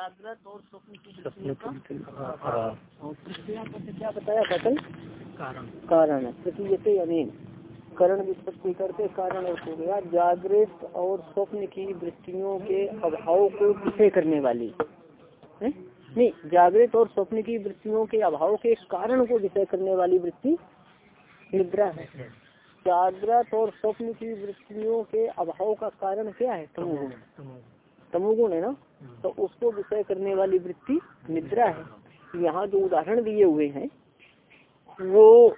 जागृत और स्वप्न की क्या बताया था कल? कारण। कारण करण विपत्ति करते कारण और हो गया। जागृत और स्वप्न की वृत्तियों के अभाव को विषय करने वाली? है? नहीं जागृत और स्वप्न की वृत्तियों के अभाव के कारण को विषय करने वाली वृत्ति निद्रा है। जागृत और स्वप्न की वृत्तियों के अभाव का कारण क्या है? तमोगुण। तमोगुण है ना? तो उसको विषय करने वाली वृत्ति निद्रा है। यहाँ जो उदाहरण दिए हुए हैं, वो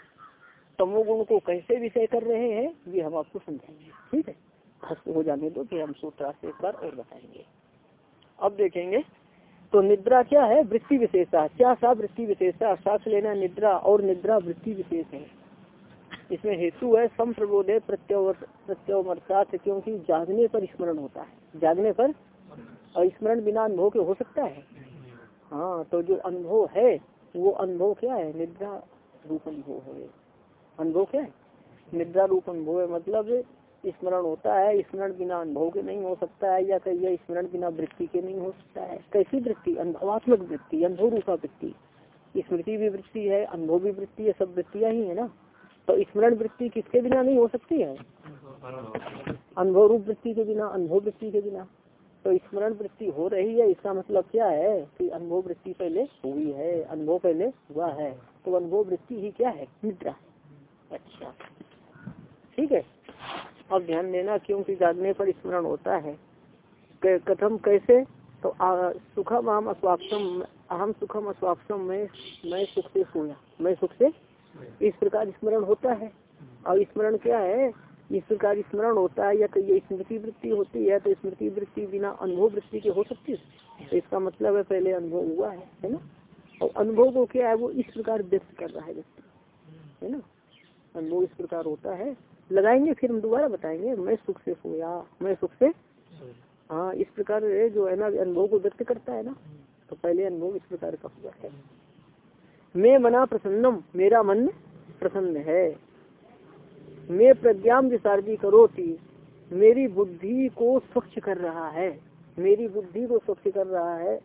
तमोगुण को कैसे विषय कर रहे हैं, ये हम आपको समझाएँगे। ठीक है? हस्त हो जाने दो, फिर हम सूत्र से एक बार और बताएँगे। अब देखेंगे तो निद्रा क्या है? वृत्ति विशेषता। क्या सा वृत्ति विशेषता? साक्ष लेना निद्रा और निद्रा वृत्ति विशेष है। इसमें हेतु है सम प्रबोधे प्रत्यवर्थात क्योंकि जागने पर स्मरण होता है। जागने पर स्मरण बिना अनुभव के हो सकता है? हाँ तो जो अनुभव है, वो अनुभव क्या है? निद्रा रूप अनुभव है। अनुभव क्या है? निद्रा रूप अनुभव है मतलब स्मरण होता है, स्मरण बिना अनुभव के नहीं हो सकता है, या कहिए स्मरण बिना वृत्ति के नहीं हो सकता है। कैसी वृत्ति? अनुभवात्मक वृत्ति, अनुभव रूपा वृत्ति। स्मृति भी वृत्ति है, अनुभव भी वृत्ति है, सब वृत्तियाँ ही है ना? तो स्मरण वृत्ति किसके बिना नहीं हो सकती है? अनुभव रूप वृत्ति के बिना, अनुभव वृत्ति के बिना। तो स्मरण वृत्ति हो रही है, इसका मतलब क्या है कि अनुभव वृत्ति पहले हुई है, अनुभव पहले हुआ है। तो अनुभव वृत्ति ही क्या है? निद्रा। अच्छा। ठीक है। अब ध्यान देना, क्योंकि जागने पर स्मरण होता है। कथम कैसे? तो सुखम अहम अस्वाक्षम अहम सुखम अस्वाक्षम में, मैं सुख से सोया। मैं सुख से? इस प्रकार स्मरण होता है। और स्मरण क्या है? इस प्रकार स्मरण होता है या तो ये स्मृति वृत्ति होती है तो स्मृति वृत्ति बिना अनुभव वृत्ति के हो सकती है? तो इसका मतलब है पहले अनुभव हुआ है है ना? और अनुभव को क्या है, वो इस प्रकार व्यक्त कर रहा है व्यक्ति, है ना? अनुभव इस प्रकार होता है। लगाएँगे, फिर हम दोबारा बताएँगे, मैं सुख से सोया, मैं सुख से हाँ इस प्रकार जो है ना, अनुभव को व्यक्त करता है ना तो पहले अनुभव इस प्रकार का हुआ है। मैं मना प्रसन्नम, मेरा मन प्रसन्न है। मैं प्रज्ञाम विसारदी करोती। मेरी बुद्धि को स्वच्छ कर रहा है। मेरी बुद्धि को स्वच्छ कर रहा है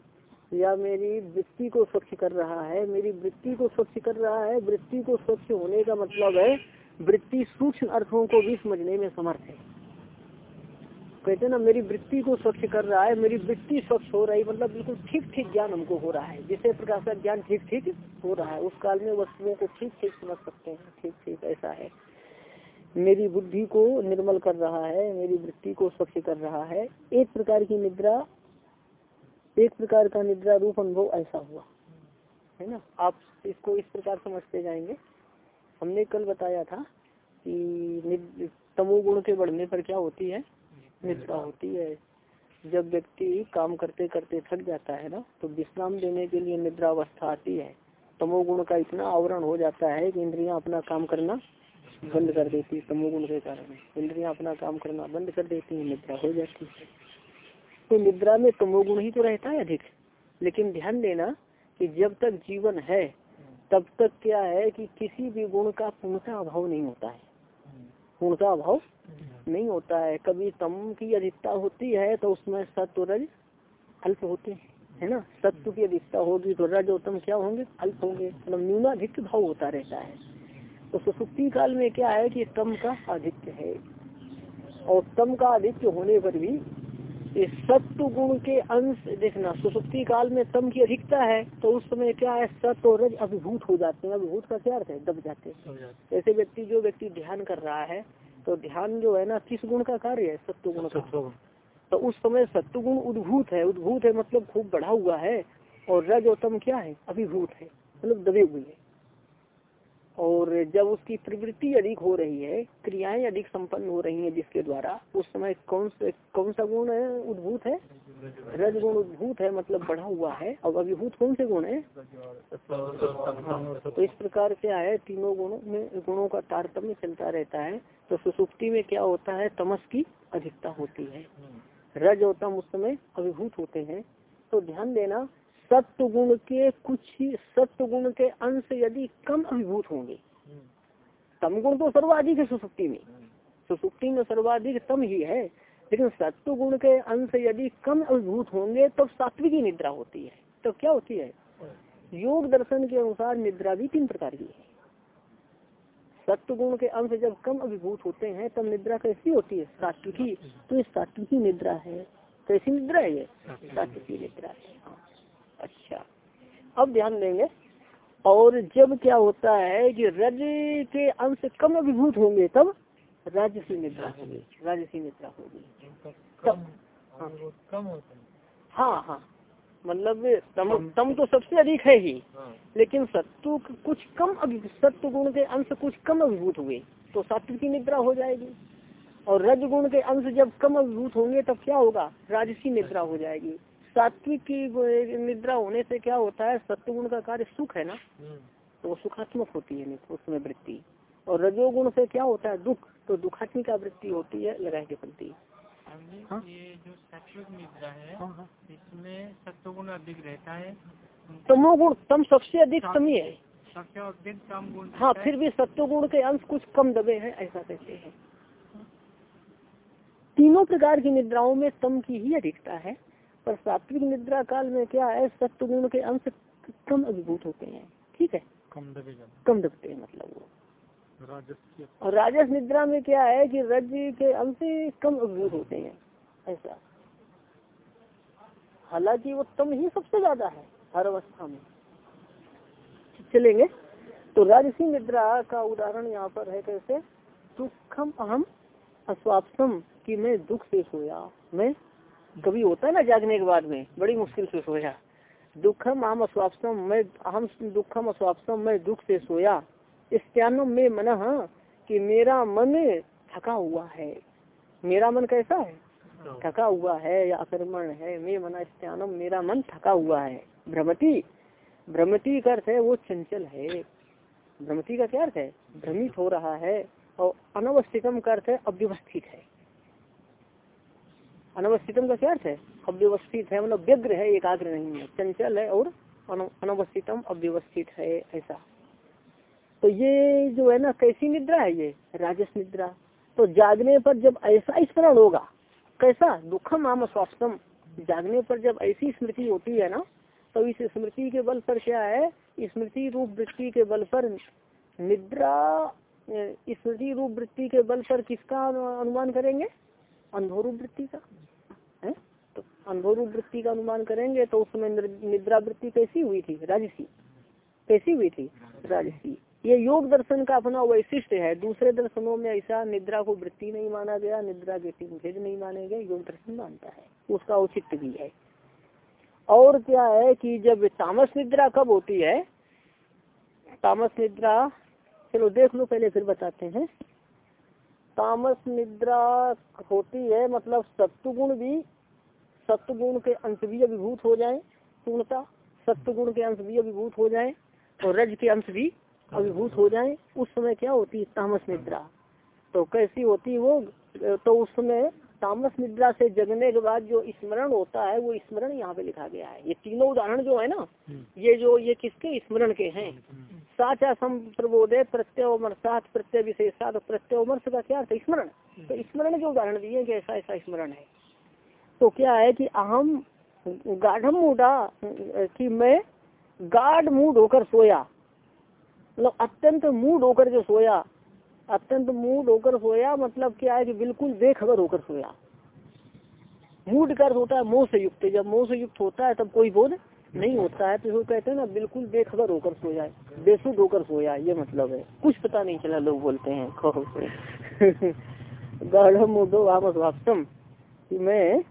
या मेरी वृत्ति को स्वच्छ कर रहा है? मेरी वृत्ति को स्वच्छ कर रहा है। वृत्ति को स्वच्छ होने का मतलब है, वृत्ति सूक्ष्म अर्थों को भी समझने में समर्थ है। कहते ना, मेरी वृत्ति को स्वच्छ कर रहा है, मेरी वृत्ति स्वच्छ हो रही मतलब बिल्कुल ठीक ठीक ज्ञान हमको हो रहा है। जिसे प्रकार का ज्ञान ठीक ठीक हो रहा है, उस काल में वस्तुओं को ठीक ठीक समझ सकते हैं। ठीक ठीक ऐसा है। मेरी बुद्धि को निर्मल कर रहा है, मेरी वृत्ति को स्वच्छ कर रहा है। एक प्रकार की निद्रा, एक प्रकार का निद्रा रूप अनुभव ऐसा हुआ। है ना? आप इसको इस प्रकार समझते जाएँगे। हमने कल बताया था कि तमोगुण के बढ़ने पर क्या होती है? निद्रा होती है। जब व्यक्ति काम करते करते थक जाता है ना तो विश्राम देने के लिए निद्रा अवस्था आती है। तमोगुण का इतना आवरण हो जाता है कि इंद्रियाँ अपना काम करना बंद कर देती है, तमोगुण के कारण। इंद्रियाँ अपना काम करना बंद कर देती है, निद्रा हो जाती है। तो निद्रा में तमोगुण ही तो रहता है अधिक। लेकिन ध्यान देना कि जब तक जीवन है, तब तक क्या है कि किसी भी गुण का पूर्णता अभाव नहीं होता है। पूर्णता अभाव नहीं होता है। कभी तम की अधिकता होती है तो उसमें सत्व रज अल्प होते हैं, है ना? सत्व की अधिकता होगी तो रज और तम क्या होंगे? अल्प होंगे। मतलब न्यूनाधिक भाव होता रहता है। तो सुसुप्ति काल में क्या है कि तम का अधिक्य है। और तम का अधिक्य होने पर भी इस सत्व गुण के अंश देखना सुसुप्ति काल में तम की अधिकता है तो उस समय क्या है सत्व और रज अभिभूत हो जाते हैं। अभिभूत का क्या अर्थ है? दब जाते हैं। ऐसे व्यक्ति जो व्यक्ति ध्यान कर रहा है तो ध्यान जो है ना किस गुण का कार्य है? सत्व गुण का। तो उस समय सत्व गुण उद्भूत है। उद्भूत है मतलब खूब बढ़ा हुआ है और रज और तम क्या है? अभिभूत है। मतलब दबे हुए है। और जब उसकी प्रवृत्ति अधिक हो रही है, क्रियाएँ अधिक संपन्न हो रही हैं जिसके द्वारा, उस समय कौन से, कौन सा गुण उद्भूत है? रज गुण उद्भूत है मतलब बढ़ा हुआ है, और अभिभूत कौन से गुण है? तो इस प्रकार से है, तीनों गुणों में, गुणों का तारतम्य चलता रहता है तो सुसुप्ति में क्या होता है? तमस की अधिकता होती है। रज और तम उस समय अभिभूत होते हैं। तो ध्यान देना सत्व गुण के कुछ ही सत्व गुण के अंश यदि कम अभिभूत होंगे, तम गुण तो सर्वाधिक है सुसुप्ति में। सुसुप्ति में सर्वाधिक तम ही है, लेकिन सत्व गुण के अंश यदि कम अभिभूत होंगे, तब सात्विकी निद्रा होती है। तो क्या होती है? योग दर्शन के अनुसार निद्रा भी तीन प्रकार की है। सत्व गुण के अंश जब कम अभिभूत होते हैं, तब निद्रा कैसी होती है? सात्विकी तो ये सात्विकी निद्रा है। कैसी निद्रा है ये? सात्विकी निद्रा है हाँ। अच्छा अब ध्यान देंगे। और जब क्या होता है कि रज के अंश कम अभिभूत होंगे तब राजसी निद्रा होगी राजसी निद्रा होगी। कम कम होता है। हाँ हाँ। मतलब तम तम तो सबसे अधिक है ही हाँ। लेकिन सत्व कुछ कम सत्व गुण के अंश कुछ कम अभिभूत हुए तो सात्विक की निद्रा हो जाएगी। और रज गुण के अंश जब कम अभिभूत होंगे तब क्या होगा? राजसी निद्रा हो जाएगी। सात्विक की निद्रा होने से क्या होता है? सत्व गुण का कार्य सुख है ना? हम्म। तो सुखात्मक होती है उसमें वृत्ति। और रजोगुण से क्या होता है? दुख। तो दुखात्मिका वृत्ति होती है लगाए के प्रति हाँ? ये जो सात्विक निद्रा है हाँ, हाँ। इसमें सत्वगुण अधिक रहता है। तमोगुण तम सबसे अधिक है। कम गुण हाँ। फिर भी सत्वगुण के अंश कुछ कम दबे हैं ऐसा कहते हैं। तीनों प्रकार की निद्राओं में तम की ही अधिकता है। पर सात्विक निद्रा काल में क्या है? सत्वगुण के अंश कम अभिभूत होते हैं। ठीक है? कम दबे कम दबते हैं मतलब वो। है। और राजस निद्रा में क्या है कि रज के अंश कम अभिभूत होते हैं। ऐसा। हालाँकि वो तम ही सबसे ज़्यादा है हर अवस्था में। चलेंगे? तो राजसी निद्रा का उदाहरण यहाँ पर है कैसे? दुखम अहम अस्वापसम कि मैं दुख से सोया। मैं कभी होता है ना जागने के बाद में बड़ी मुश्किल से सोया। दुखम आम अस्वापसम मैं अहम दुखम अस्वापसम मैं दुख से सोया। स्त्यानम में मन कि मेरा मन थका हुआ है। मेरा मन कैसा है? थका हुआ है या अकर्मण है मैं मना स्त्यानम मेरा मन थका हुआ है। भ्रमति भ्रमति का अर्थ है वो चंचल है। भ्रमति का क्या अर्थ है? भ्रमित हो रहा है और अनवस्थितम का अर्थ है अव्यवस्थित है। अनवस्थितम का क्या अर्थ है? अव्यवस्थित है मतलब व्यग्र है, एकाग्र नहीं है। चंचल है और अनवस्थितम, अव्यवस्थित है, ऐसा। तो ये जो है ना, कैसी निद्रा है ये? राजस निद्रा। तो जागने पर जब ऐसा स्मरण होगा, कैसा? दुखम आम स्वास्थम जागने पर जब ऐसी स्मृति होती है ना तो इस स्मृति के बल पर क्या है? स्मृति रूप वृत्ति के बल पर निद्रा, स्मृति रूप वृत्ति के बल पर किसका अनुमान करेंगे? अंधोरूप वृत्ति का। अंधोरूप वृत्ति का अनुमान करेंगे तो उस समय निद्रा वृत्ति कैसी हुई थी? राजसी। कैसी हुई थी? राजसी। ये योग दर्शन का अपना वैशिष्ट है। दूसरे दर्शनों में ऐसा निद्रा को वृत्ति नहीं माना गया, निद्रा के भेद नहीं माने गए, योग दर्शन मानता है। उसका औचित्य भी है। और क्या है कि जब तामस निद्रा कब होती है? तामस निद्रा चलो देख लो पहले, फिर बताते हैं। तामस निद्रा होती है मतलब सत्वगुण भी सत्वगुण के अंश भी अभिभूत हो जाए पूर्णता सत्वगुण के अंश भी अभिभूत हो जाए और रज के अंश भी अभिभूत हो जाए। उस समय क्या होती है? तामस निद्रा। तो कैसी होती वो? तो उस समय तामस निद्रा से जगने के बाद जो स्मरण होता है वो स्मरण यहाँ पे लिखा गया है। ये तीनों उदाहरण जो है ना ये जो ये किसके? स्मरण के हैं। साचा सम प्रबोधे प्रत्यय सात प्रत्यय विशेषात प्रत्यय का क्या अर्थ स्मरण। तो स्मरण के उदाहरण दिए कि ऐसा ऐसा स्मरण है। तो क्या है कि अहम गाढ़ मूडा, कि मैं गाढ़ मूड होकर सोया। मतलब अत्यंत मूड होकर जो सोया, अत्यंत मूड होकर सोया मतलब क्या है कि बिल्कुल बेखबर होकर सोया। मूड का अर्थ होता है, मोह से युक्त जब मोह से युक्त होता है, तब कोई बोध नहीं होता है। तो इसको कहते हैं ना, बिल्कुल बेखबर होकर सोया बेसुध होकर सोया ये मतलब है। कुछ पता नहीं चला, लोग बोलते हैं खो से गाढ़ मूडो आमस वास्तम कि मैं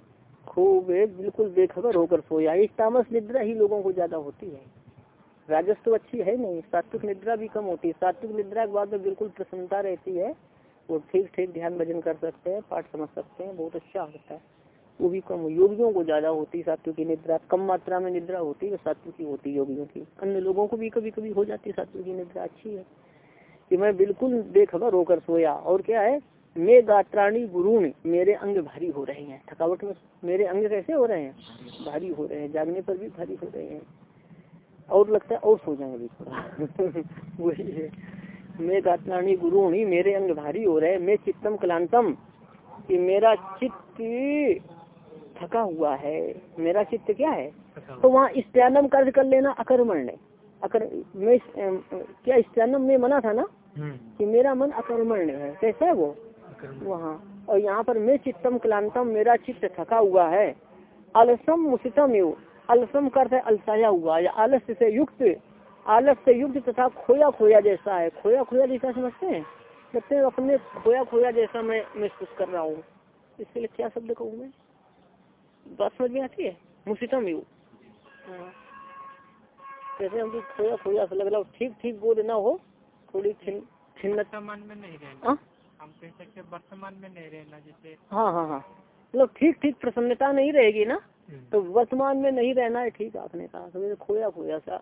खूब बिल्कुल बेखबर होकर सोया इस तामस निद्रा ही लोगों को ज़्यादा होती है। राजस तो अच्छी है नहीं, सात्विक निद्रा भी कम होती है। सात्विक निद्रा के बाद में बिल्कुल प्रसन्नता रहती है, वो ठीक ठीक ध्यान भजन कर सकते हैं, पाठ समझ सकते हैं, बहुत अच्छा होता है। वो भी कम योगियों को ज़्यादा होती है सात्विक की निद्रा। कम मात्रा में निद्रा होती है सात्विक की होती है योगियों की। अन्य लोगों को भी कभी कभी हो जाती है सात्विक की निद्रा, अच्छी है। कि मैं बिल्कुल बेखबर होकर सोया। और क्या है? मैं गात्राणी गुरुण मेरे अंग भारी हो रहे हैं। थकावट में मेरे अंग कैसे हो रहे हैं? भारी हो रहे हैं। जागने पर भी भारी हो रहे हैं। और लगता है और सो जाएँगे वही है। मैं गात्राणी गुरुणी मेरे अंग भारी हो रहे हैं। मैं चित्तम कलांतम कि मेरा चित्त थका हुआ है। मेरा चित्त क्या है? तो वहाँ स्त्यानम कर्ज कर लेना अकर्मण ने अकर मैं क्या स्त्यानम में मना था ना? कि मेरा मन अकर्मण्य है। कैसा है वो? वहाँ। और यहाँ पर मैं चित्तम क्लांतम मेरा चित्त थका हुआ है। अलसम मुसितम यु अलसम का अर्थ अलसाया हुआ या आलस्य से युक्त। आलस से युक्त तथा खोया खोया जैसा है। खोया खोया जैसा समझते हैं? हैं अपने खोया खोया जैसा मैं महसूस कर रहा हूँ। इसके लिए क्या शब्द कहूँ मैं? बात समझ में आती है? मुसितम यु हाँ। जैसे हम खोया खोया लग रहा हो ठीक ठीक बोध ना हो थोड़ी छिन्न वर्तमान में नहीं रहना हम कह सकते वर्तमान में नहीं रहना जैसे हाँ हाँ हाँ। मतलब ठीक ठीक प्रसन्नता नहीं रहेगी ना तो वर्तमान में नहीं रहना है ठीक आपने कहा तो खोया खोया सा।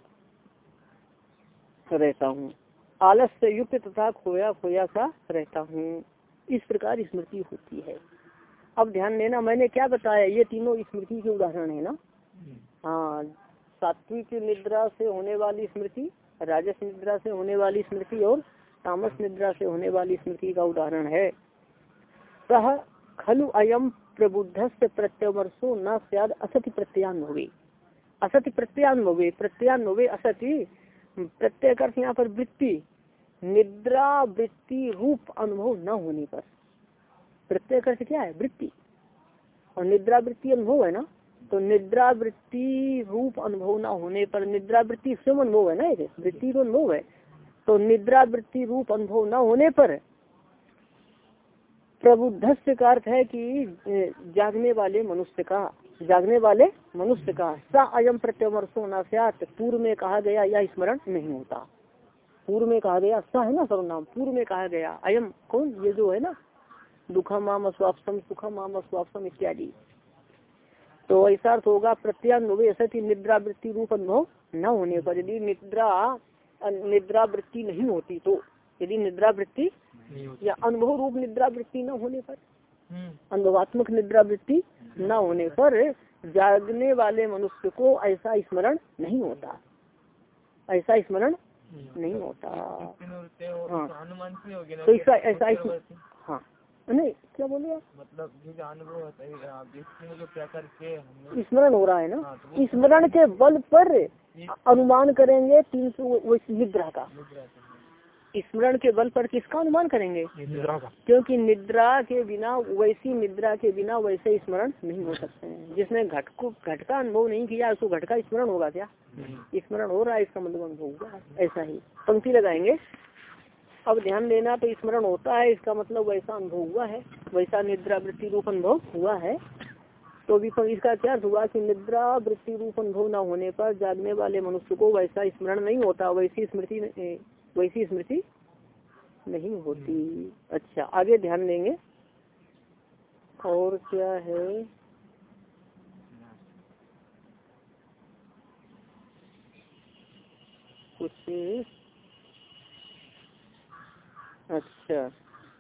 रहता हूँ। आलस से युक्त तथा खोया खोया सा रहता हूँ। इस प्रकार स्मृति होती है। अब ध्यान देना मैंने क्या बताया ये तीनों स्मृति के उदाहरण है ना? हाँ सात्विक निद्रा से होने वाली स्मृति राजस निद्रा से होने वाली स्मृति और तामस निद्रा से होने वाली स्मृति का उदाहरण है। सह खलु अयम प्रबुद्ध से प्रत्यवर्षो न सद असति प्रत्यान्वे असति प्रत्यान्वे प्रत्यान्वे असति प्रत्यय अर्थ यहाँ पर वृत्ति निद्रा वृत्ति रूप अनुभव न होने पर। प्रत्यय अर्थ क्या है? वृत्ति। और निद्रा वृत्ति अनुभव है ना? तो निद्रा वृत्ति रूप अनुभव न होने पर निद्रा वृत्ति स्वयं अनुभव है ना वृत्ति तो अनुभव है। तो निद्रा वृत्ति रूप अनुभव न होने पर प्रबुद्ध का अर्थ है कि जागने वाले मनुष्य का, जागने वाले मनुष्य का, स अयम प्रत्यमर्शो नास्यात पूर्व में कहा गया यह स्मरण नहीं होता। पूर्व में कहा गया, स है ना सर्वनाम, पूर्व में कहा गया, अयम, कौन? ये जो है ना, दुखम माम अस्वापसम सुखम माम अस्वापसम इत्यादि। तो ऐसा अर्थ होगा प्रत्यान्वे सती निद्रा वृत्ति रूप अनुभव न होने पर। यदि निद्रा निद्रा वृत्ति नहीं होती तो यदि निद्रा वृत्ति या अनुभव रूप निद्रा वृत्ति न होने पर अनुभवात्मक निद्रा वृत्ति न होने पर जागने वाले मनुष्य को ऐसा स्मरण नहीं होता। ऐसा स्मरण नहीं होता। हाँ तो ऐसा ऐसा हाँ। नहीं क्या बोले आप? मतलब जो अनुभव है करके स्मरण हो रहा है ना? स्मरण के बल पर अनुमान करेंगे तीन सौ निद्रा का। स्मरण के बल पर किसका अनुमान करेंगे? निद्रा का। क्योंकि निद्रा के बिना वैसी निद्रा के बिना वैसे स्मरण नहीं हो सकते हैं। जिसने घट को घट का अनुभव नहीं किया उसको घट का स्मरण होगा क्या? स्मरण हो रहा है इसका मतलब अनुभव होगा ऐसा ही। पंक्ति लगाएँगे। अब ध्यान देना तो स्मरण होता है, इसका मतलब वैसा अनुभव हुआ है, वैसा निद्रा वृत्ति रूप अनुभव हुआ है। तो भी इसका क्या हुआ कि निद्रा वृत्ति रूप अनुभव न होने पर जागने वाले मनुष्य को वैसा स्मरण नहीं होता, वैसी स्मृति वैसी स्मृति नहीं होती। अच्छा आगे ध्यान देंगे। और क्या है? कुछ अच्छा।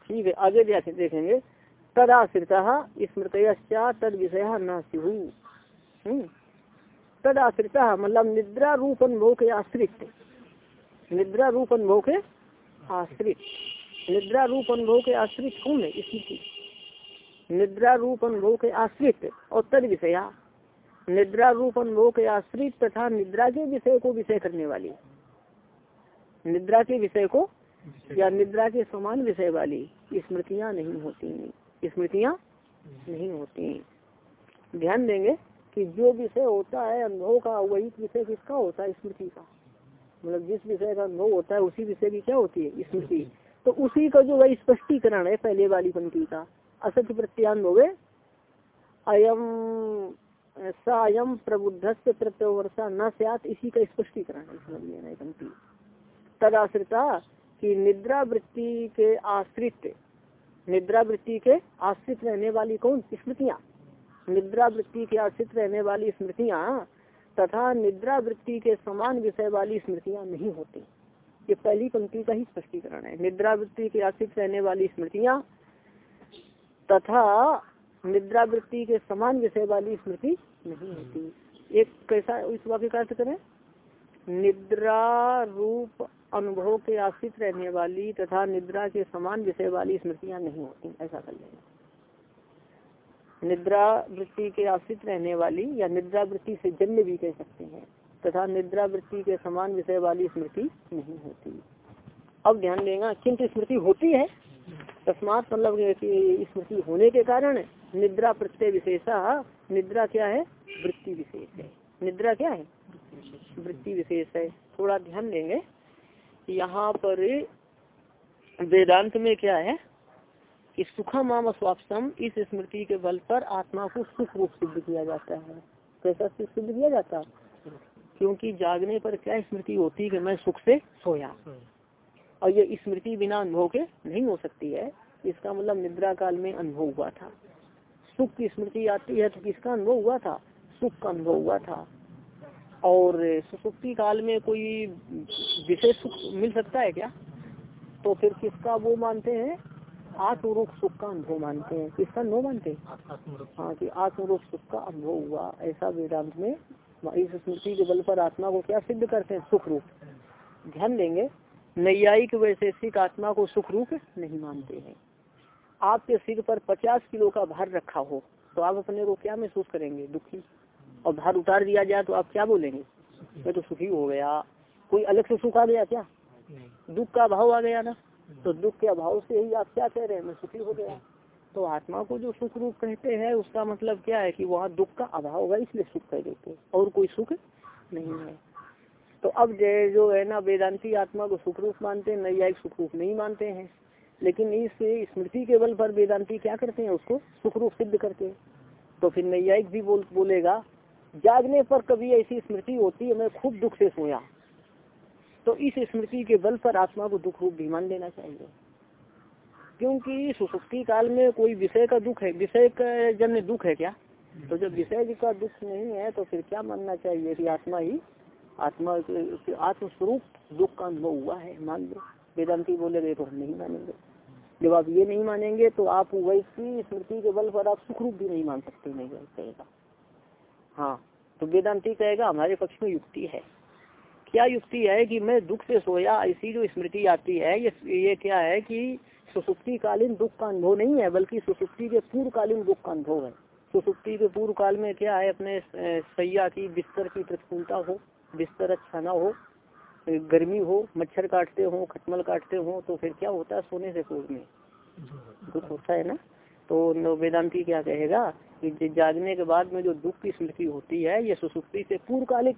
ठीक है, आगे जाके देखेंगे। तद आश्रिता स्मृतया तद विषय न सिहु तद आश्रिता मतलब निद्रा रूप अनुभव के आश्रित। निद्रा रूप अनुभव के आश्रित। निद्रा रूप अनुभव के आश्रित कौन है? स्मृति। निद्रा रूप अनुभव के आश्रित और तद विषया। निद्रा रूप अनुभव के आश्रित तथा निद्रा के विषय को विषय करने वाली। निद्रा के विषय को या निद्रा के समान विषय वाली स्मृतियाँ नहीं होती स्मृतियाँ नहीं होती ध्यान देंगे कि जो विषय होता है, अनुभव का, वही विषय किसका होता है? स्मृति का। मतलब जिस विषय का अनुभव होता है, उसी विषय की क्या होती है? स्मृति। तो उसी का जो वह स्पष्टीकरण है, पहले वाली पंक्ति का, असत्य प्रत्यान्व अयम सायम प्रबुद्ध से प्रत्यवर्षा न सत इसी का स्पष्टीकरण है। पंक्ति। तद आश्रिता कि निद्रा वृत्ति के आश्रित, निद्रा वृत्ति के आश्रित रहने वाली कौन? स्मृतियाँ। निद्रा वृत्ति के आश्रित रहने वाली स्मृतियाँ तथा निद्रा वृत्ति के समान विषय वाली स्मृतियाँ नहीं होती। ये पहली पंक्ति का ही स्पष्टीकरण है। निद्रा वृत्ति के आश्रित रहने वाली स्मृतियाँ तथा निद्रा वृत्ति के समान विषय वाली स्मृति नहीं होती। एक कैसा, इस वाक्य का अर्थ करें? निद्रा रूप अनुभव के आश्रित रहने वाली तथा निद्रा के समान विषय वाली स्मृतियाँ नहीं होती, ऐसा कर लेना। निद्रा वृत्ति के आश्रित रहने वाली या निद्रा वृत्ति से जन्य भी कह सकते हैं, तथा निद्रा वृत्ति के समान विषय वाली स्मृति नहीं होती। अब ध्यान देगा किंतु स्मृति होती है? तस्मात मतलब स्मृति होने के कारण निद्रा प्रत्यय विशेषा, निद्रा क्या है? वृत्ति विशेष है। निद्रा क्या है? वृत्ति विशेष है। थोड़ा ध्यान देंगे। यहाँ पर वेदांत में क्या है कि सुखा माम स्वापसम, इस स्मृति के बल पर आत्मा को सुख रूप सिद्ध किया जाता है। कैसा सुख सिद्ध किया जाता क्योंकि जागने पर क्या स्मृति होती है कि मैं सुख से सोया। और ये स्मृति बिना अनुभव के नहीं हो सकती है। इसका मतलब निद्रा काल में अनुभव हुआ था। सुख की स्मृति आती है तो किसका अनुभव हुआ था? सुख का अनुभव हुआ था। और सुसुप्ति काल में कोई विशेष सुख मिल सकता है क्या? तो फिर किसका वो मानते हैं? आत्मरूप सुख का अनुभव मानते हैं। किसका नो मानते हैं? हाँ कि आत्मरूप सुख का अनुभव हुआ ऐसा वेदांत में इस स्मृति के बल पर आत्मा को क्या सिद्ध करते हैं? सुख रूप। ध्यान देंगे नैयायिक वैशेषिक आत्मा को सुख रूप नहीं मानते हैं। आपके सिर पर पचास किलो का भार रखा हो तो आप अपने को क्या महसूस करेंगे? दुखी। और भार उतार दिया जाए तो आप क्या बोलेंगे? मैं तो सुखी हो गया। कोई अलग से सुख आ गया क्या? दुख का अभाव आ गया ना? तो दुख के अभाव से ही आप क्या कह रहे हैं? मैं सुखी हो गया। तो आत्मा को जो सुख रूप कहते हैं उसका मतलब क्या है कि वहाँ दुख का अभाव होगा इसलिए सुख कह देते और कोई सुख नहीं है। तो अब जो है ना वेदांती आत्मा को सुख रूप मानते हैं नैयायिक सुख रूप नहीं मानते हैं। लेकिन इस स्मृति के बल पर वेदांती क्या करते हैं उसको सुख रूप सिद्ध करते हैं। तो फिर नैयायिक भी बोल बोलेगा जागने पर कभी ऐसी स्मृति होती है, मैं खूब दुख से सोया। तो इस स्मृति के बल पर आत्मा को दुख रूप भी मान लेना चाहिए। क्योंकि सुसुप्ति काल में कोई विषय का दुख है, विषय का जन्य दुख है क्या? तो जब विषय का दुख नहीं है तो फिर क्या मानना चाहिए कि आत्मा ही, आत्मा आत्मस्वरूप दुख का अनुभव हुआ है, मान लो। वेदांति बोले गए तो हम नहीं मानेंगे। जब आप ये नहीं मानेंगे तो आप वैसी स्मृति के बल पर आप सुख रूप भी नहीं मान सकते, नहीं कहेगा हाँ तो वेदांति कहेगा हमारे पक्ष में युक्ति है। क्या युक्ति है कि मैं दुख से सोया ऐसी जो स्मृति आती है ये ये क्या है कि सुसुप्ति कालीन दुख का अनुभव नहीं है बल्कि सुसुप्ति के पूर्व कालीन दुख का अनुभव है। सुसुप्ति के पूर्व काल में क्या है अपने सैया की बिस्तर की प्रतिकूलता हो बिस्तर अच्छा ना हो गर्मी हो मच्छर काटते हो खटमल काटते हो तो फिर क्या होता है सोने से पूर्व में? दुख होता है ना? तो वेदांति क्या कहेगा जागने के बाद में जो दुख की स्मृति होती है, ये सुसुप्ति से पूर्वकालिक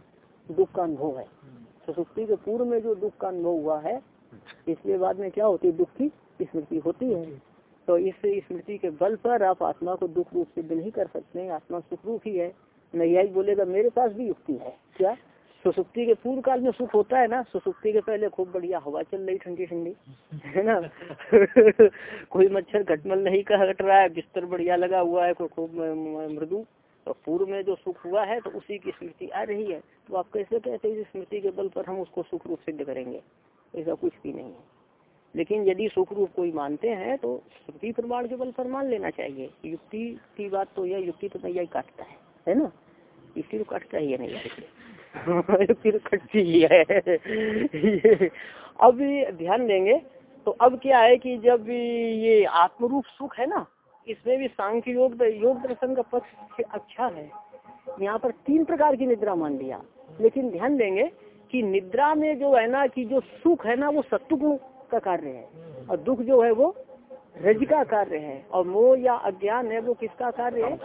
दुख का अनुभव है। सुसुप्ति के पूर्व में जो दुख का अनुभव हुआ है इसलिए बाद में क्या होती है? दुख की स्मृति होती है। तो इस स्मृति के बल पर आप आत्मा को दुख रूप सिद्ध नहीं कर सकते आत्मा सुख रूप ही। है नहीं बोलेगा, मेरे पास भी युक्ति है। क्या? सुसुप्ति के पूर्व काल में सुख होता है ना, सुसुप्ति के पहले खूब बढ़िया हवा चल रही ठंडी ठंडी, है ना? कोई मच्छर घटमल नहीं कट रहा है, बिस्तर बढ़िया लगा हुआ है, कोई खूब मृदु। तो पूर्व में जो सुख हुआ है तो उसी की स्मृति आ रही है। तो आप कैसे कहते हैं स्मृति के बल पर हम उसको सुख रूप सिद्ध करेंगे? ऐसा कुछ भी नहीं है। लेकिन यदि सुख रूप कोई मानते हैं तो श्रुति प्रमाण के बल पर मान लेना चाहिए। युक्ति की बात तो यह, युक्ति तो नैया काटता है है ना? युक्ति तो काटता ही है युक्ति तो ही अब ध्यान देंगे। तो अब क्या है कि जब ये आत्मरूप सुख है ना, इसमें भी सांख्य योग योग दर्शन का पक्ष अच्छा है। यहाँ पर तीन प्रकार की निद्रा मान लिया। लेकिन ध्यान देंगे कि निद्रा में जो है ना, कि जो सुख है ना, वो सत्व का कार्य है। और दुख जो है वो रज का कार्य है और मोह या अज्ञान है वो किसका कार्य है?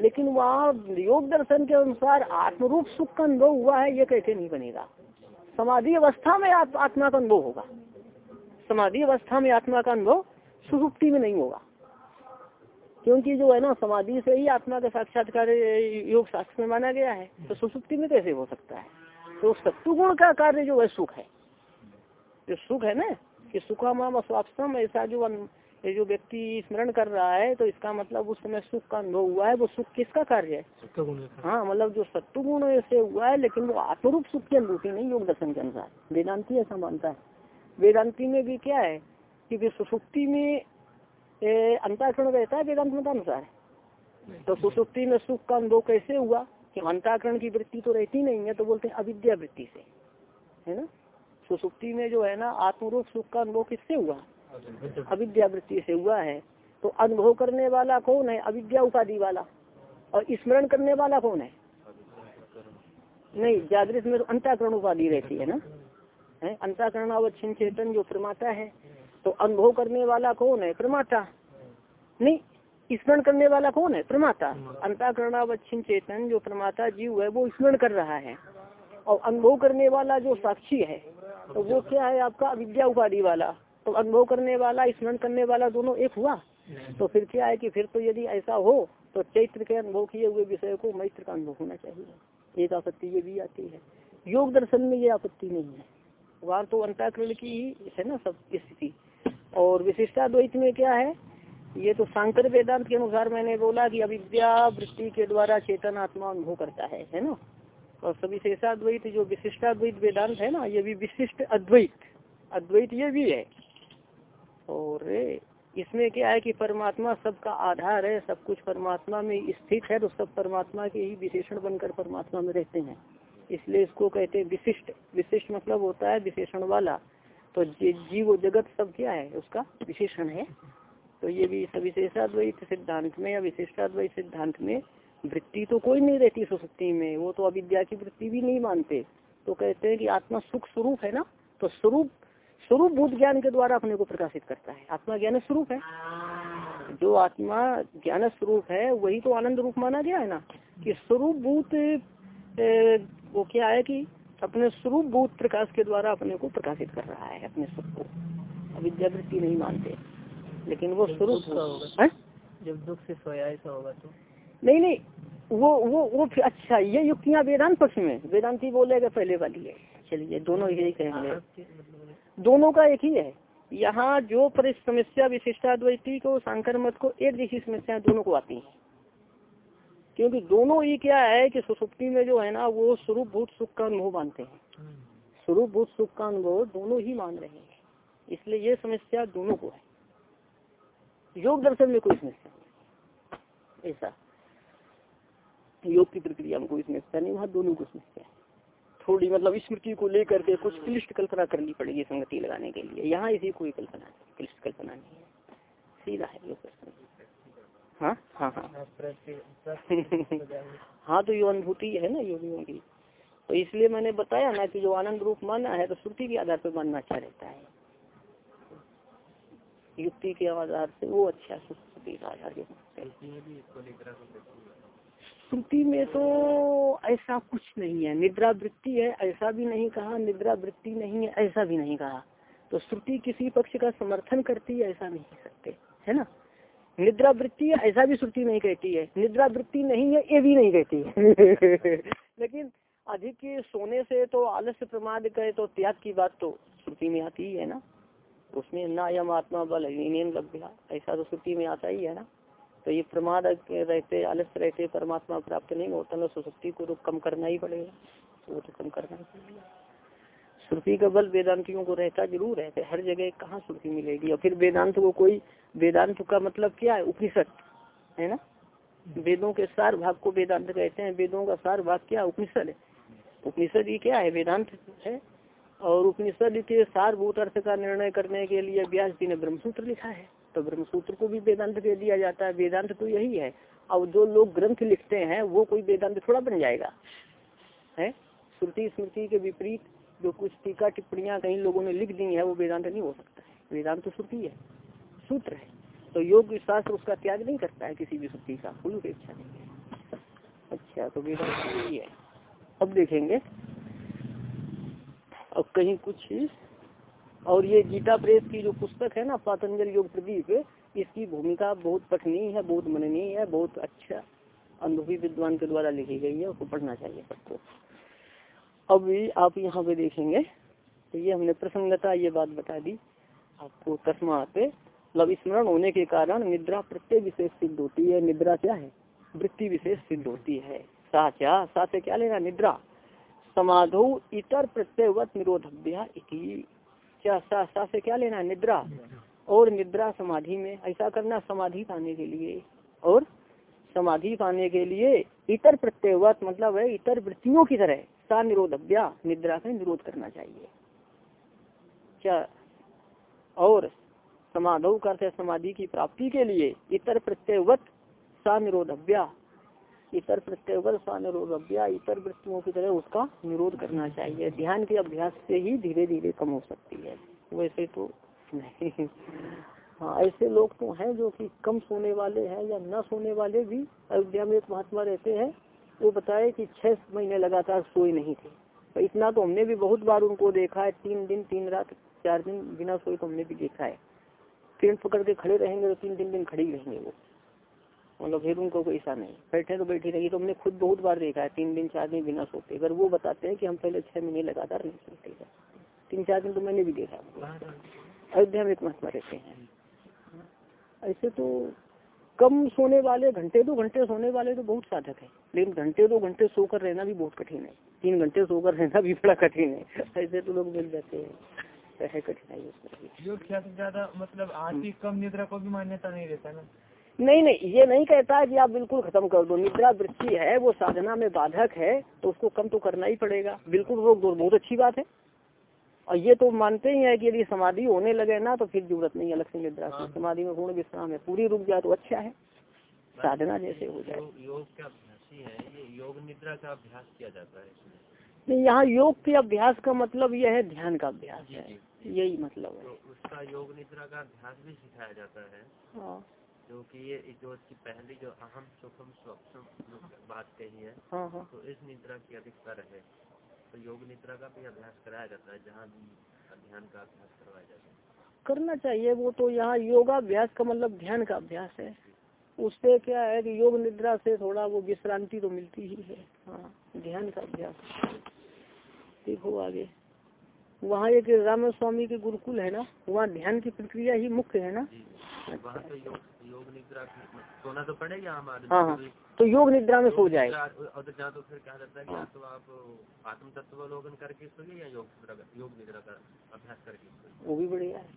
लेकिन वहाँ योग दर्शन के अनुसार आत्मरूप सुख का अनुभव हुआ है, ये कैसे नहीं बनेगा? समाधि अवस्था में आप आत्मा का अनुभव होगा। समाधि अवस्था में आत्मा का अनुभव सुसुप्ति में नहीं होगा। क्योंकि जो है ना, समाधि से ही आत्मा का साक्षात्कार योग शास्त्र में माना गया है। तो सुसुप्ति में कैसे हो सकता है? तो सत्व गुण का कार्य जो है सुख है। जो सुख है ना, कि सुखा माम ऐसा जो ये जो व्यक्ति स्मरण कर रहा है तो इसका मतलब उस समय सुख का अनुभव हुआ है। वो सुख किसका कार्य है? हाँ मतलब जो सत्व गुण से हुआ है लेकिन वो आत्मरूप सुख की अनुभूति नहीं योग दर्शन के अनुसार। वेदांति ऐसा मानता है। वेदांति में भी क्या है कि सुसुप्ति में अंताकरण रहता है वेदांत मतानुसार तो सुसुप्ति में सुख का अनुभव कैसे हुआ कि अंताकरण की वृत्ति तो रहती नहीं है तो बोलते हैं अविद्या वृत्ति से। है ना? सुसुप्ति में जो है ना आत्मरूप सुख का अनुभव किससे हुआ? अविद्या वृत्ति से हुआ है तो अनुभव करने वाला कौन है? अविद्या उपाधि वाला। और स्मरण करने वाला कौन है? नहीं, जागृत में तो अंताकरण उपाधि रहती है ना? है? अंताकरण अवच्छिन्न चेतन जो प्रमाता है तो अनुभव करने वाला कौन है? प्रमाता। नहीं, स्मरण करने वाला कौन है? प्रमाता। अंताकरणावच्छिन्न चेतन जो प्रमाता जीव है, वो स्मरण कर रहा है। और अनुभव करने वाला जो साक्षी है तो वो क्या है? आपका अविद्या उपाधि वाला। तो अनुभव करने वाला, स्मरण करने वाला दोनों एक हुआ। तो फिर क्या है कि फिर तो यदि ऐसा हो तो चैत्र के अनुभव किए हुए विषय को मैत्र का अनुभव होना चाहिए। एक आपत्ति ये भी आती है। योग दर्शन में ये आपत्ति नहीं है। वहाँ तो अंताकरण की ही है ना सब स्थिति। और विशिष्टाद्वैत में क्या है? ये तो शांकर वेदांत के अनुसार मैंने बोला कि अविद्या वृत्ति के द्वारा चेतन आत्मा अनुभव करता है है ना? और सभी शेषाद्वैत जो विशिष्टाद्वैत वेदांत है ना, ये भी विशिष्ट अद्वैत। अद्वैत ये भी है और इसमें क्या है कि परमात्मा सबका आधार है, सब कुछ परमात्मा में स्थित है तो सब परमात्मा के ही विशेषण बनकर परमात्मा में रहते हैं। इसलिए इसको कहते हैं विशिष्ट। विशिष्ट मतलब होता है विशेषण वाला। तो जीव जगत सब क्या है? उसका विशेषण है। तो ये भी सविशेषाद्वैत सिद्धांत में या विशिष्टाद्वैत सिद्धांत में वृत्ति तो कोई नहीं रहती सुसुप्ति में। वो तो अविद्या की वृत्ति भी नहीं मानते। तो कहते हैं कि आत्मा सुख स्वरूप है ना? तो स्वरूप स्वरूप भूत ज्ञान के द्वारा अपने को प्रकाशित करता है। आत्मा ज्ञान स्वरूप है। जो आत्मा ज्ञान स्वरूप है वही तो आनंद रूप माना गया है ना? कि स्वरूप भूत वो क्या है कि अपने स्वरूप भूत प्रकाश के द्वारा अपने को प्रकाशित कर रहा है अपने सुख को। अविद्यावृत्ति नहीं मानते। लेकिन वो स्वरूप जब दुख से सोया ऐसा होगा तो? नहीं नहीं वो वो वो अच्छा ये युक्तियाँ वेदांत पक्ष में वेदांति बोलेगा पहले वाली है। चलिए दोनों यही कहेंगे। मतलब दोनों का एक ही है। यहाँ जो पर समस्या विशिष्टाद्वैती को शंकर मत को, एक जैसी समस्या दोनों को आती है। क्योंकि दोनों ही क्या है कि सुसुप्ति में जो है ना, वो स्वरूप भूत, सुख का अनुभव मानते हैं। स्वरूप भूत, सुख का अनुभव दोनों ही मान रहे हैं। इसलिए ये समस्या दोनों को है। योग दर्शन में कोई समस्या ऐसा। योग की प्रक्रिया में कोई समस्या नहीं, वहाँ दोनों को समस्या है। थोड़ी मतलब स्मृति को लेकर के कुछ क्लिष्ट कल्पना करनी पड़ेगी संगति लगाने के लिए। यहाँ इसी कोई कल्पना नहीं, क्लिष्ट कल्पना नहीं है। सीधा है योग दर्शन हाँ? हाँ हाँ। हाँ तो ये अनुभूति है ना योगियों की। तो इसलिए मैंने बताया ना कि जो आनंद रूप माना है तो श्रुति के आधार पर मानना अच्छा रहता है। युक्ति के आधार से वो अच्छा श्रुति के आधार श्रुति में तो ऐसा कुछ नहीं है। निद्रा वृत्ति है, ऐसा भी नहीं कहा, निद्रा वृत्ति नहीं है, ऐसा भी नहीं कहा। तो श्रुति किसी पक्ष का समर्थन करती है, ऐसा नहीं सकते, है ना? निद्रा वृत्ति है, ऐसा भी श्रुति नहीं कहती है। निद्रा वृत्ति नहीं है, ये भी नहीं कहती है। लेकिन अधिक सोने से तो आलस्य प्रमाद कहे तो त्याग की बात तो श्रुति में आती ही है ना? उसमें ना यम आत्मा बल लभ्या ऐसा तो श्रुति में आता ही है ना? तो ये प्रमाद रहते, आलस्य रहते, परमात्मा प्राप्त नहीं होता ना सुशक्ति को तो कम करना ही पड़ेगा। तो वो तो कम करना ही पड़ेगा। श्रुति का बल वेदांतियों को रहता ज़रूर है हर जगह कहाँ श्रुति मिलेगी? और फिर वेदांत को कोई, वेदांत का मतलब क्या है? उपनिषद, है ना? वेदों के सार भाग को वेदांत कहते हैं। वेदों का सार भाग क्या? उपनिषद है। उपनिषद ही क्या है? वेदांत है। और उपनिषद के सारभूत अर्थ का निर्णय करने के लिए व्यास जी ने ब्रह्मसूत्र लिखा है। तो ब्रह्मसूत्र को भी वेदांत दे दिया जाता है। वेदांत तो यही है। अब जो लोग ग्रंथ लिखते हैं, वो कोई वेदांत थोड़ा बन जाएगा। है? श्रुति स्मृति के विपरीत जो कुछ टीका टिप्पणियाँ कहीं लोगों ने लिख दी है, वो वेदांत नहीं हो सकता है। वेदांत तो श्रुति है, सूत्र है। तो योग शास्त्र उसका त्याग नहीं करता है किसी भी श्रुति का, कोई अपेक्षा नहीं है। अच्छा तो वेदांत यही है। अब देखेंगे। अब कहीं कुछ और ये गीता प्रेस की जो पुस्तक है ना, पातंजल योग प्रदीप, इसकी भूमिका बहुत पठनीय है, बहुत मननीय है, बहुत अच्छा अनुभवी विद्वान के द्वारा लिखी गई है, उसको पढ़ना चाहिए सबको। अब भी आप यहाँ पे देखेंगे तो ये हमने प्रसंगता ये बात बता दी आपको तस्मात मतलब स्मरण होने के कारण निद्रा प्रत्यय विशेष सिद्ध होती है। निद्रा क्या है? वृत्ति विशेष सिद्ध होती है। सा क्या? सा क्या लेना? निद्रा। समाधो इतर प्रत्ययवत निरोधव्या क्या सा सा से क्या लेना है? निद्रा। और निद्रा समाधि में ऐसा करना समाधि पाने के लिए। और समाधि पाने के लिए इतर प्रत्ययवत मतलब है इतर वृत्तियों की तरह। सा निरोधव्या निद्रा का निरोध करना चाहिए। क्या? और समाधौ करते समाधि की प्राप्ति के लिए इतर प्रत्ययवत सा निरोधव्या इतर प्रत्ययवत सा निरोधव्या इतर वृत्तियों की तरह उसका निरोध करना चाहिए। ध्यान के अभ्यास से ही धीरे धीरे कम हो सकती है। वैसे तो नहीं। हाँ ऐसे लोग तो हैं जो कि कम सोने वाले हैं या न सोने वाले भी अयोध्या में एक महात्मा रहते हैं। वो बताए कि छह महीने लगातार सोए नहीं थे। इतना तो हमने भी बहुत बार उनको देखा है। तीन दिन, तीन रात, चार दिन बिना सोए तो हमने भी देखा है। ट्रेन पकड़ के खड़े रहेंगे तो तीन तीन दिन खड़े ही रहेंगे वो। मतलब फिर उनको कोई ऐसा नहीं। बैठे तो बैठी रही तो हमने खुद बहुत बार देखा है, तीन दिन, चार दिन बिना सोते। अगर वो बताते हैं कि हम पहले छह महीने लगातार नहीं सोते तीन, चार दिन तो मैंने भी देखा। अयोध्या में एक महात्मा रहते हैं। ऐसे तो कम सोने वाले, घंटे दो घंटे सोने वाले तो बहुत साधक है। लेकिन घंटे दो घंटे सोकर रहना भी बहुत कठिन है। तीन घंटे सोकर रहना भी बड़ा कठिन है। ऐसे तो लोग मिल जाते हैं। है कठिनाई उसमें योग ज़्यादा मतलब कम निद्रा को भी मान्यता नहीं रहता ना। नहीं नहीं ये नहीं कहता कि आप बिल्कुल खत्म कर दो। निद्रा वृत्ति है वो साधना में बाधक है तो उसको कम तो करना ही पड़ेगा। बिल्कुल रोक दो बहुत अच्छी बात है। और ये तो मानते ही है कि यदि समाधि होने लगे ना तो फिर ज़रूरत नहीं अलग से निद्रा की समाधि में पूर्ण विश्राम है पूरी रुक जाए तो अच्छा है। साधना जैसे हो जाए। योग का ही है योग निद्रा का अभ्यास किया जाता है नहीं यहाँ योग के अभ्यास का मतलब यह है ध्यान का अभ्यास है। यही मतलब है। तो उसका योग निद्रा का अभ्यास भी सिखाया जाता है। हाँ जो कि ये जो इसकी पहली जो अहम सुखम स्वप्न बात कही है हाँ हाँ। तो इस निद्रा की अधिकतर है तो योग निद्रा का भी अभ्यास कराया जाता है जहाँ भी ध्यान का अभ्यास करवाया जाता है। करना चाहिए वो तो यहाँ योगाभ्यास का मतलब ध्यान का अभ्यास है। उससे क्या है कि योग निद्रा से थोड़ा वो विश्रांति तो मिलती ही है। हाँ ध्यान का अभ्यास। देखो आगे। वहाँ एक राम स्वामी के गुरुकुल है ना वहाँ ध्यान की प्रक्रिया ही मुख्य है ना? तो योग योग निद्रा सोना तो पड़ेगा हाँ हाँ तो योग निद्रा में सो जाए और तो जहाँ तो फिर कहा जाता है कि तो आप आत्म करके सोइए या योग योग निद्रा का अभ्यास करके वो भी बढ़िया है।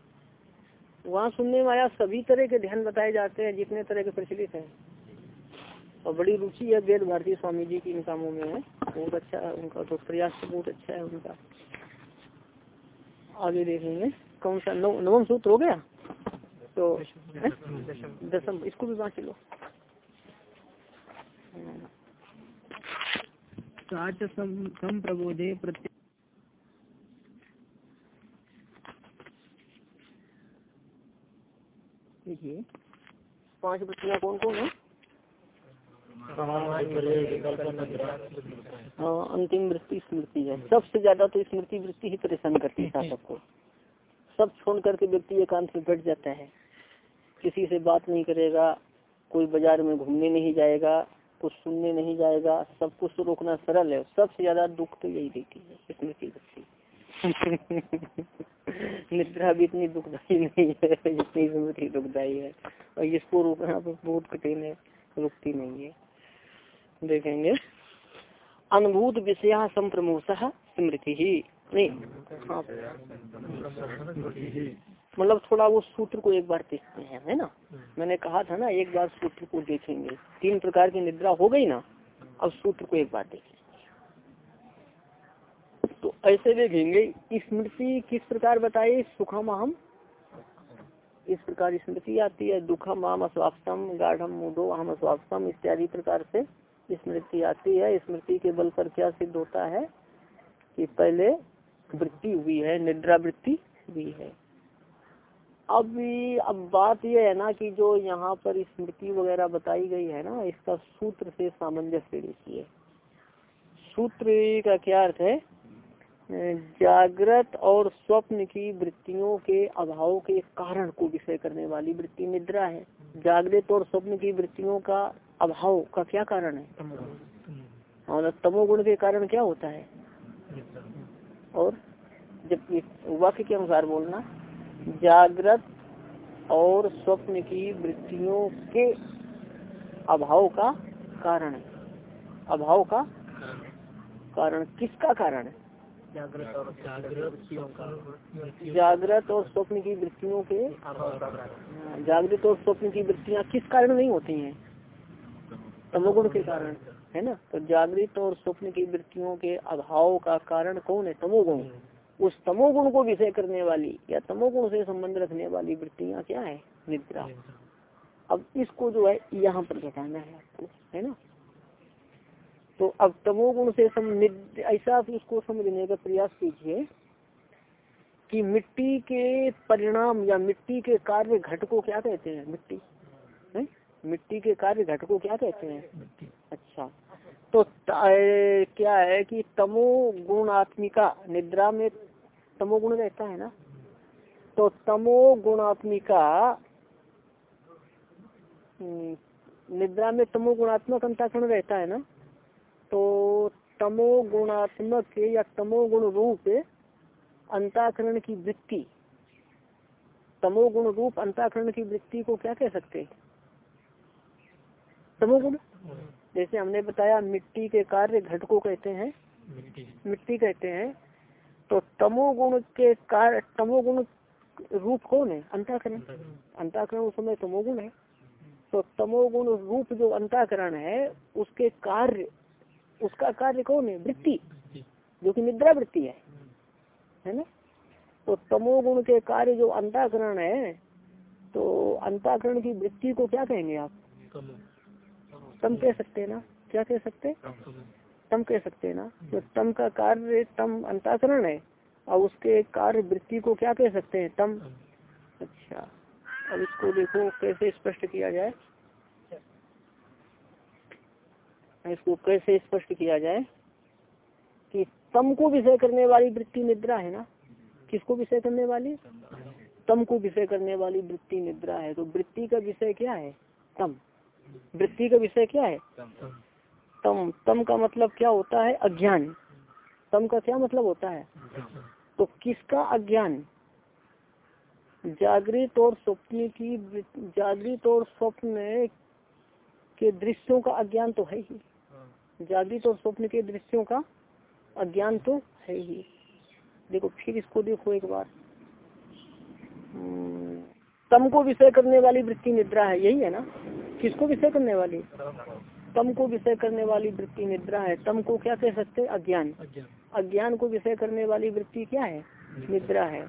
वहाँ सुनने में आया सभी तरह के ध्यान बताए जाते हैं जितने तरह के प्रचलित हैं। और बड़ी रुचि है वेद भारती स्वामी जी की इन कामों में है। बहुत अच्छा उनका तो प्रयास तो बहुत अच्छा है उनका। आगे देखेंगे कौन सा नव नवम सूत्र हो गया? तो दसम इसको भी बांट लो। प्रबोधे प्रत्येक देखिए पाँच वृत्तियाँ कौन कौन है? हाँ अंतिम वृत्ति स्मृति है। सबसे ज़्यादा तो स्मृति वृत्ति ही परेशान करती है शासक को सब छोड़ करके व्यक्ति एकांत में बैठ जाता है। किसी से बात नहीं करेगा, कोई बाज़ार में घूमने नहीं जाएगा, कुछ सुनने नहीं जाएगा, सब कुछ तो रोकना सरल है। सबसे ज़्यादा दुख तो यही देती है, स्मृति वृत्ति। निद्रा भी इतनी दुखदायी नहीं है जितनी स्मृति दुखदायी है। और इसको रोकना तो बहुत कठिन है, रुकती नहीं है। देखेंगे। अनुभूत विषय संप्रमोश स्मृति। ही नहीं हाँ। मतलब थोड़ा वो सूत्र को एक बार देखते हैं, है ना? मैंने कहा था ना, एक बार सूत्र को देखेंगे। तीन प्रकार की निद्रा हो गई ना, अब सूत्र को एक बार देखेंगे। तो ऐसे देखेंगे स्मृति किस प्रकार बताइए सुखम अहम। इस प्रकार स्मृति आती है, दुखम आम अस्वास्थम, गाढ़म, मुदो अहम अस्वास्थम, इत्यादि प्रकार से। स्मृति आती है। स्मृति के बल पर क्या सिद्ध होता है कि पहले वृत्ति हुई है, निद्रा वृत्ति हुई है। अब अब बात यह है ना कि जो यहाँ पर स्मृति वगैरह बताई गई है ना, इसका सूत्र से सामंजस्य देखिए। सूत्र का क्या अर्थ है? जागृत और स्वप्न की वृत्तियों के अभाव के कारण को विषय करने वाली वृत्ति निद्रा है। जागृत और स्वप्न की वृत्तियों का अभाव का क्या कारण है? और तमोगुण के कारण क्या होता है? और जब वाक्य के अनुसार बोलना जागृत और स्वप्न की वृत्तियों के अभाव का कारण है। अभाव का कारण किसका कारण है? जागृत और स्वप्न की वृत्तियों के जागृत और स्वप्न की वृत्तियाँ किस कारण नहीं होती हैं? तमोगुण के कारण, है ना? तो जागृत और स्वप्न की वृत्तियों के अभाव का कारण कौन है? तमोगुण। उस तमोगुण को विषय करने वाली या तमोगुण से संबंध रखने वाली वृत्तियाँ क्या है? निद्रा। अब इसको जो है, यहाँ पर बताना है आपको, है ना? तो अब तमोगुण से सम ऐसा आप इसको समझने का प्रयास कीजिए कि मिट्टी के परिणाम या मिट्टी के कार्य घट को क्या कहते हैं? मिट्टी। मिट्टी के कार्य घट को क्या कहते हैं? अच्छा। तो क्या है कि तमो गुणात्मिका निद्रा में तमो गुण रहता है ना? तो तमो गुणात्मिका हम्म, निद्रा में तमो गुणात्मक अंताकरण रहता है ना? तो तमो गुणात्मक या तमो गुण रूप अंताकरण की वृत्ति तमोगुण रूप अंताकरण की वृत्ति को क्या कह सकते तमोगुण जैसे हमने बताया मिट्टी के कार्य घट को कहते हैं। मिट्टी। कहते हैं। तो तमोगुण के कार्य तमोगुण रूप कौन है? अंताकरण। अंताकरण। उस समय तमोगुण है। तो तमोगुण रूप जो अंताकरण है उसके कार्य उसका कार्य कौन है? वृत्ति। जो कि निद्रा वृत्ति है। है ना? तो तमोगुण के कार्य जो अंताकरण है तो अंताकरण की वृत्ति को क्या कहेंगे आप? तम कह सकते ना? क्या कह सकते? तम कह सकते हैं ना? तो तम का कार्य तम अंताकरण है। और उसके कार्य वृत्ति को क्या कह सकते हैं? तम। अच्छा। अब इसको देखो कैसे स्पष्ट किया जाए। इसको कैसे स्पष्ट किया जाए कि तम को विषय करने वाली वृत्ति निद्रा है ना? किसको विषय करने वाली? तम को विषय करने वाली वृत्ति निद्रा है। तो वृत्ति का विषय क्या है? तम। वृत्ति का विषय क्या है? तम तम। का मतलब क्या होता है? अज्ञान। तम का क्या मतलब होता है? तो किसका अज्ञान? जागृत और स्वप्न की जागृत और स्वप्न के दृश्यों का अज्ञान तो है ही। जागृत और स्वप्न के दृश्यों का अज्ञान तो है ही। देखो फिर इसको देखो एक बार। हम्म, तम को विषय करने वाली वृत्ति निद्रा है यही है ना? किसको विषय करने वाली? तम को विषय करने वाली वृत्ति निद्रा है। तम को क्या कह सकते? अज्ञान। अज्ञान। को विषय करने वाली वृत्ति क्या है? निद्रा। है।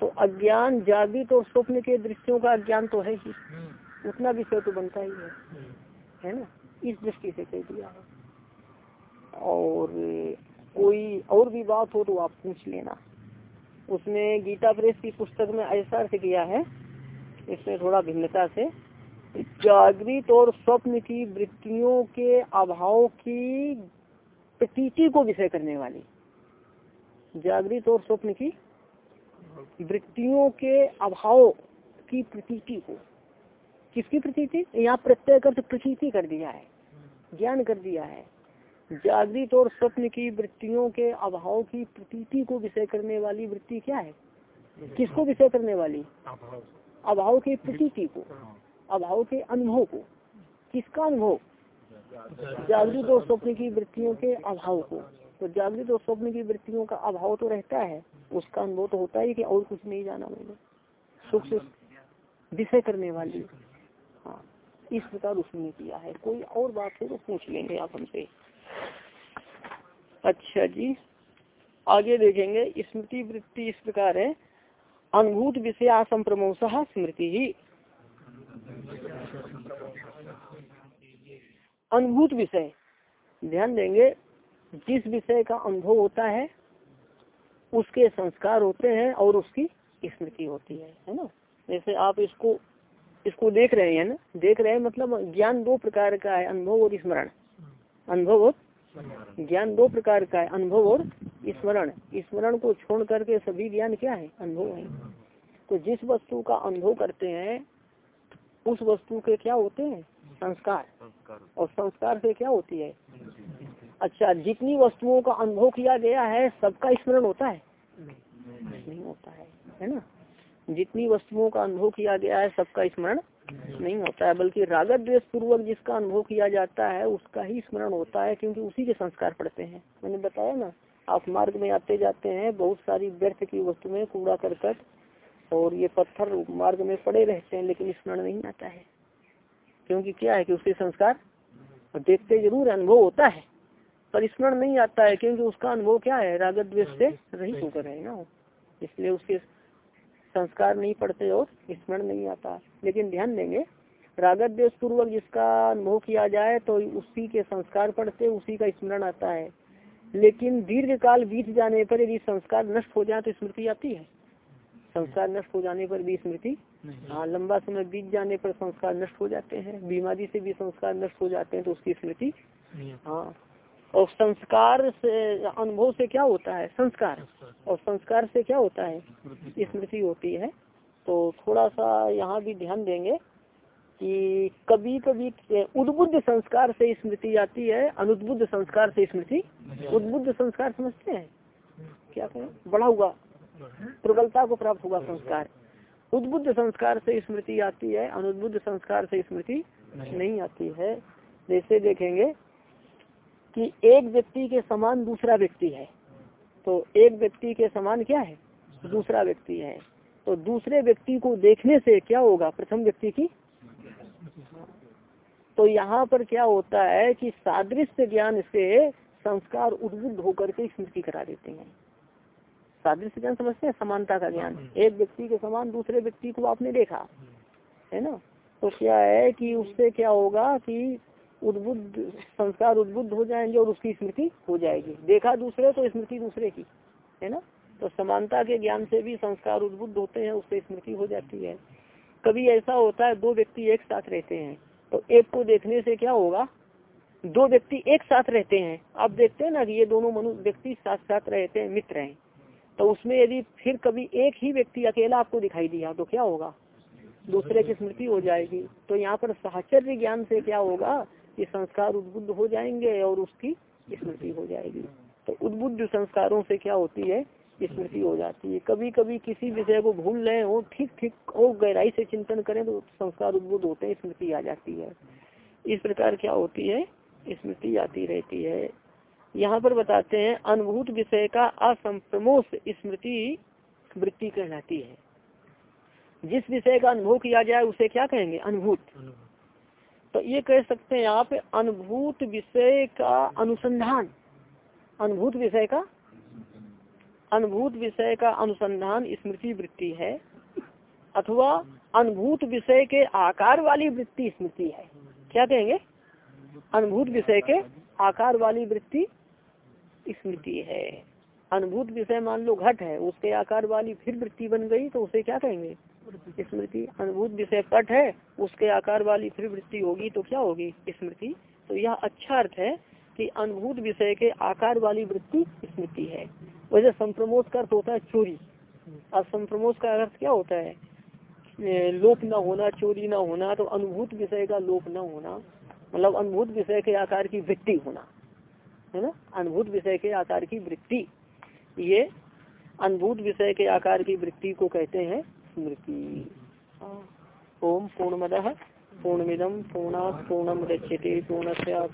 तो अज्ञान जागृत और स्वप्न के दृष्टियों का अज्ञान तो है ही। उतना विषय तो बनता ही है। है ना? इस दृष्टि से कह दिया। और कोई और भी बात हो तो आप पूछ लेना। उसने गीता प्रेस की पुस्तक में ऐसा अर्थ किया है। इसमें थोड़ा भिन्नता से जागृत और स्वप्न की वृत्तियों के अभाव की प्रतीति को विषय करने वाली। जागृत और स्वप्न की वृत्तियों के अभाव की प्रतीति को। किसकी प्रतीति? यहाँ प्रत्यय कर प्रतीति कर दिया है ज्ञान कर दिया है। जागृत और स्वप्न की वृत्तियों के अभाव की प्रतीति को विषय करने वाली वृत्ति क्या है? किसको विषय करने वाली? अभाव। की प्रतीति को। अभाव के अनुभव को। किसका अनुभव? जागृत और स्वप्न की वृत्तियों के अभाव को। तो जागृत और स्वप्न की वृत्तियों का अभाव तो रहता है, उसका अनुभव तो होता है कि और कुछ नहीं जाना मैंने। सुख से विषय करने वाली। हाँ इस प्रकार उसने किया है। कोई और बात है तो पूछ लेंगे आप हमसे। अच्छा जी, आगे देखेंगे। स्मृति वृत्ति इस प्रकार है। अनुभूत विषय असंप्रमोश स्मृति। ही अनुभूत विषय। ध्यान देंगे जिस विषय का अनुभव होता है उसके संस्कार होते हैं और उसकी स्मृति होती है है ना? जैसे आप इसको इसको देख रहे हैं ना? देख रहे हैं मतलब ज्ञान दो प्रकार का है अनुभव और स्मरण। अनुभव और ज्ञान दो प्रकार का है अनुभव और स्मरण। स्मरण को छोड़ करके सभी ज्ञान क्या है? अनुभव है। तो जिस वस्तु का अनुभव करते हैं उस वस्तु के क्या होते हैं? संस्कार। और संस्कार से क्या होती है? अच्छा जितनी वस्तुओं का अनुभव किया गया है सबका स्मरण होता है? नहीं होता है है ना? जितनी वस्तुओं का अनुभव किया गया है सबका स्मरण नहीं होता है बल्कि रागत द्वेष पूर्वक जिसका अनुभव किया जाता है उसका ही स्मरण होता है क्योंकि उसी के संस्कार पड़ते हैं। मैंने बताया ना आप मार्ग में आते जाते हैं बहुत सारी व्यर्थ की वस्तुएँ कूड़ा करकट और ये पत्थर मार्ग में पड़े रहते हैं लेकिन स्मरण नहीं आता है। क्योंकि क्या है कि उसके संस्कार देखते ज़रूर अनुभव होता है पर स्मरण नहीं आता है क्योंकि उसका अनुभव क्या है रागत द्वेष से रहित होकर है ना इसलिए उसके संस्कार नहीं पड़ते और स्मरण नहीं आता। लेकिन ध्यान देंगे रागत द्वेष पूर्वक जिसका अनुभव किया जाए तो उसी के संस्कार पड़ते उसी का स्मरण आता है। लेकिन दीर्घ काल बीत जाने पर यदि संस्कार नष्ट हो जाए तो स्मृति आती है। संस्कार नष्ट हो जाने पर भी स्मृति हाँ लंबा समय बीत जाने पर संस्कार नष्ट हो जाते हैं। बीमारी से भी संस्कार नष्ट हो जाते हैं तो उसकी स्मृति। हाँ। और संस्कार से अनुभव से क्या होता है? संस्कार। और संस्कार से क्या होता है? स्मृति। होती है। तो थोड़ा सा यहाँ भी ध्यान देंगे कि कभी कभी उद्बुद्ध संस्कार से स्मृति आती है अनुद्बुद्ध संस्कार से स्मृति। उद्बुद्ध संस्कार समझते हैं? क्या कहें? बड़ा हुआ। प्रबलता को प्राप्त हुआ संस्कार। उद्बुद्ध संस्कार से स्मृति आती है अनुद्बुद्ध संस्कार से स्मृति नहीं। नहीं आती है। जैसे देखेंगे कि एक व्यक्ति के समान दूसरा व्यक्ति है तो एक व्यक्ति के समान क्या है? दूसरा व्यक्ति है। तो दूसरे व्यक्ति को देखने से क्या होगा? प्रथम व्यक्ति की तो यहाँ पर क्या होता है कि सादृश्य ज्ञान से संस्कार उद्बुद्ध होकर के स्मृति करा देते हैं। सादृश्य ज्ञान समझते हैं? समानता का ज्ञान। एक व्यक्ति के समान दूसरे व्यक्ति को आपने देखा है ना? तो क्या है कि उससे क्या होगा कि उद्बुद्ध संस्कार उद्बुद्ध हो जाएँगे और उसकी स्मृति हो जाएगी। देखा दूसरे तो स्मृति दूसरे की है ना? तो समानता के ज्ञान से भी संस्कार उद्बुद्ध होते हैं उससे स्मृति हो जाती है। कभी ऐसा होता है दो व्यक्ति एक साथ रहते हैं तो एक को देखने से क्या होगा? दो व्यक्ति एक साथ रहते हैं। आप देखते हैं ना कि ये दोनों मनुष्य व्यक्ति साथ साथ रहते हैं मित्र हैं। तो उसमें यदि फिर कभी एक ही व्यक्ति अकेला आपको दिखाई दिया तो क्या होगा? दूसरे की स्मृति हो जाएगी। तो यहाँ पर साहचर्य ज्ञान से क्या होगा? कि संस्कार उद्बुद्ध हो जाएँगे और उसकी स्मृति हो जाएगी। तो उद्बुद्ध संस्कारों से क्या होती है? स्मृति हो जाती है। कभी कभी किसी विषय को भूल रहे हो ठीक ठीक और गहराई से चिंतन करें तो संस्कार उद्बुद्ध होते हैं, स्मृति आ जाती है। इस प्रकार क्या होती है? स्मृति आती रहती है। यहाँ पर बताते हैं, अनुभूत विषय का असंप्रमोष स्मृति वृत्ति कहलाती है। जिस विषय का अनुभव किया जाए, उसे क्या कहेंगे? अनुभूत। तो ये कह सकते हैं आप, अनुभूत विषय का अनुसंधान। अनुभूत विषय का? अनुभूत विषय का अनुसंधान स्मृति वृत्ति है, अथवा अनुभूत विषय के आकार वाली वृत्ति स्मृति है। क्या कहेंगे? अनुभूत विषय के आकार वाली वृत्ति स्मृति है। अनुभूत विषय मान लो घट है उसके आकार वाली फिर वृत्ति बन गई तो उसे क्या कहेंगे? स्मृति। अनुभूत विषय पट है उसके आकार वाली फिर वृत्ति होगी तो क्या होगी? स्मृति। तो यह अच्छा अर्थ है कि अनुभूत विषय के आकार वाली वृत्ति स्मृति है। वैसे संप्रमोद का अर्थ होता है चोरी। और संप्रमोद का अर्थ क्या होता है? लोप न होना चोरी न होना तो अनुभूत विषय का लोप न होना मतलब अनुभूत विषय के आकार की वृत्ति होना। है ना? अनुभूत विषय के आकार की वृत्ति। ये अनुभूत विषय के आकार की वृत्ति को कहते हैं स्मृति। ओम पूर्ण मद पूर्णमिदम पूर्णा पूर्णम रच्यते पूर्णस्या